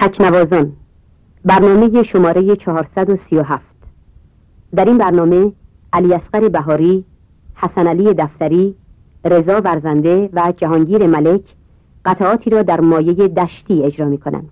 تکنوازان برنامه شماره 437 در این برنامه علی اصغر بهاری، حسن علی دفتری، رضا ورزنده و جهانگیر ملک قطعاتی را در مایه دشتی اجرا می کنند.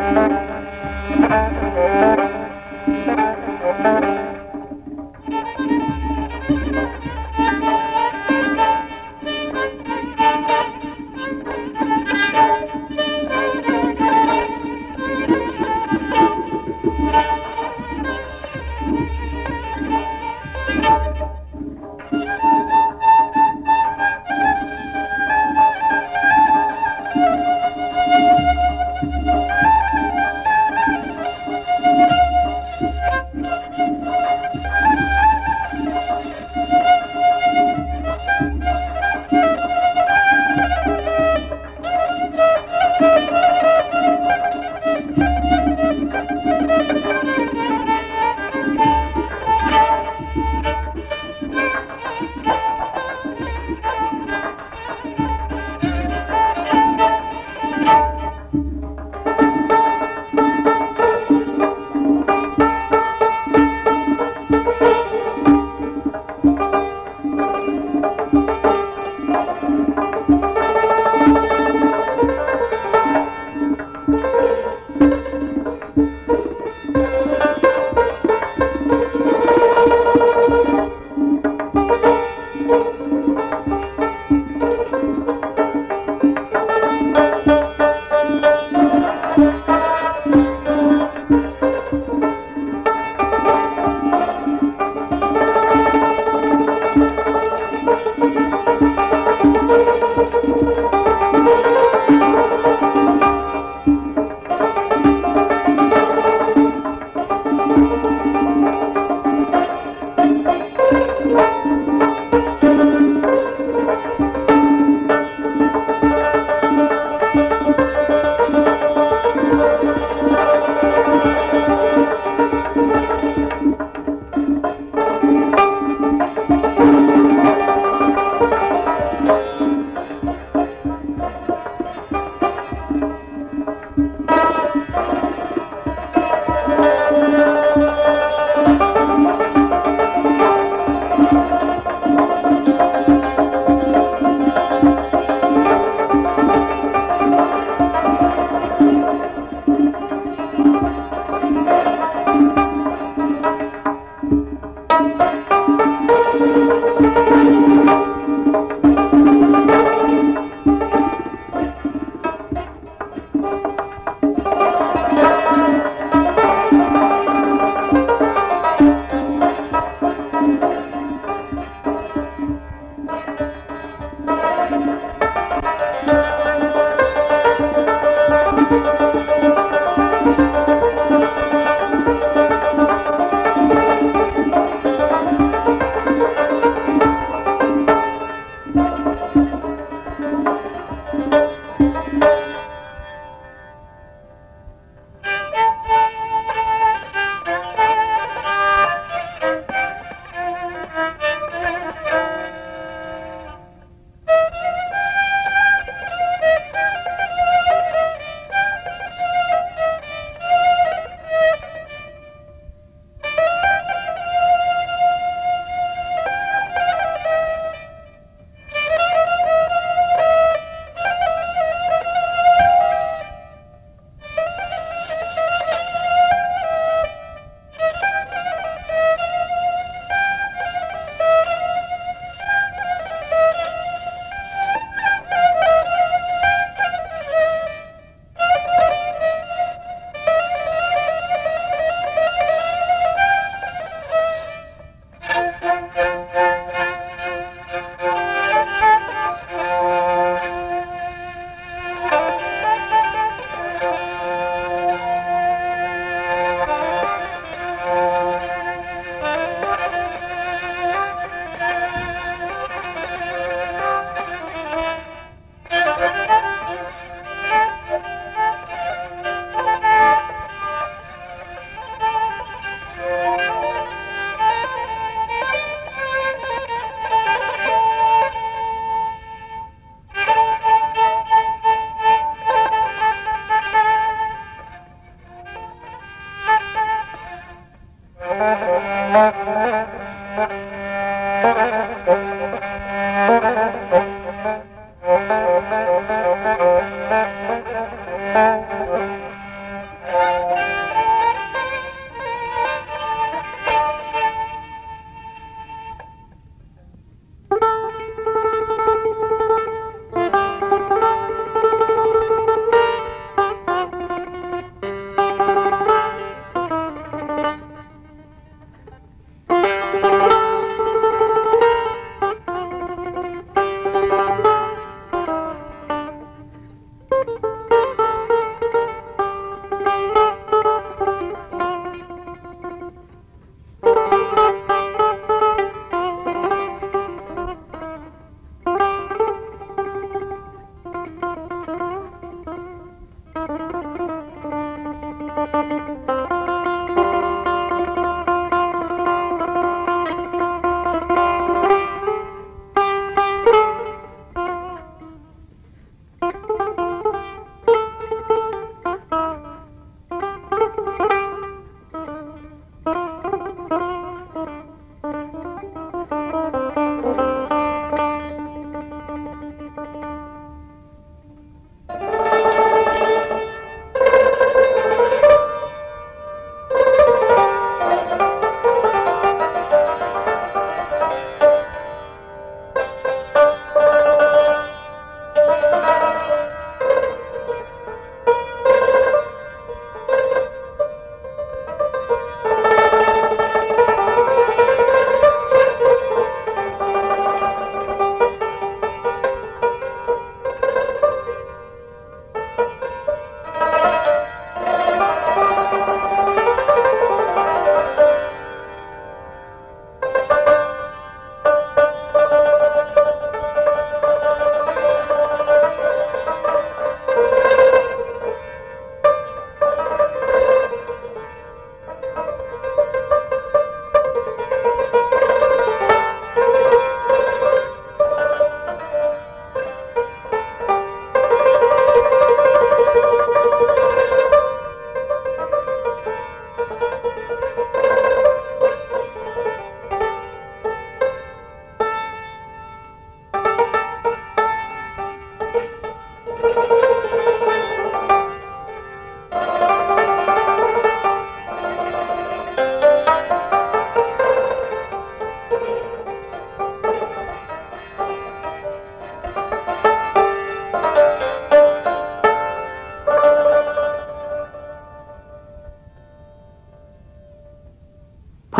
Thank you.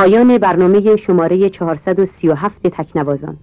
پایان برنامه شماره 437 تکنوازان.